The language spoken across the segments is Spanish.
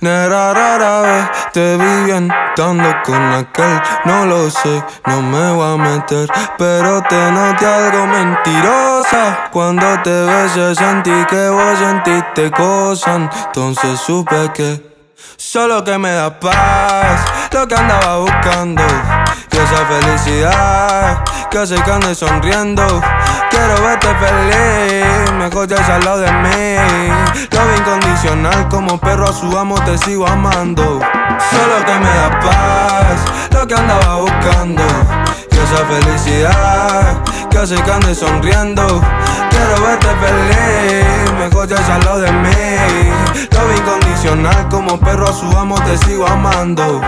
Nera rara vez te vi bien con aquel. No lo sé, no me voy a meter. Pero te noté algo mentirosa. Cuando te besé sentí que vos sentiste cosas. Entonces supe que solo que me da paz, lo que andaba buscando. Y esa felicidad que hace que ande sonriendo. Quiero verte feliz, mejor ya al lado de mí. Como perro a su amo te sigo amando. Solo que me da paz, lo que andaba buscando. Y esa felicidad que hace que ande sonriendo. Quiero verte feliz, mejor ya al lado de mí. Lo incondicional, como perro a su amo te sigo amando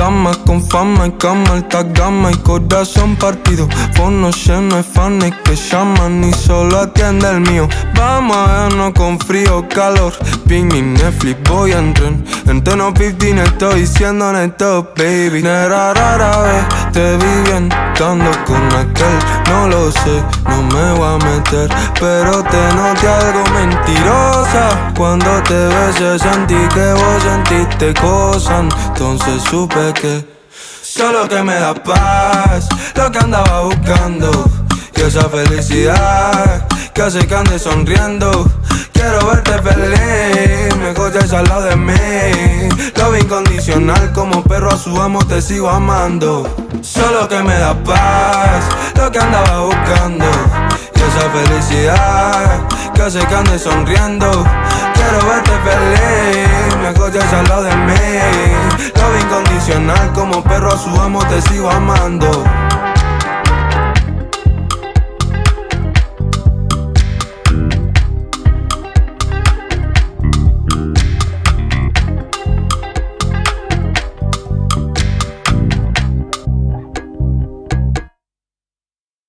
dama con fama y cama, alta gama y corazón partido. Fono lleno de fans que llaman y solo atiende el mío. Vamos a vernos con frío, calor. Ping y Netflix, voy a entrar. En tono 15 estoy siendo neto, baby. Nera rara vez te vi bien, estando con aquel. No lo sé, no me voy a meter. Pero te noté algo mentirosa. Cuando te besé sentí que vos sentiste cosas. Entonces supe que solo que me da paz, lo que andaba buscando. Y esa felicidad que hace que ande sonriendo. Quiero verte feliz, mejor ya al lado de mí. Lo incondicional, como perro a su amo te sigo amando. Solo que me da paz, lo que andaba buscando. Y esa felicidad que hace que ande sonriendo. Quiero verte ya al lado de mí. Lo incondicional, como perro a su amo te sigo amando.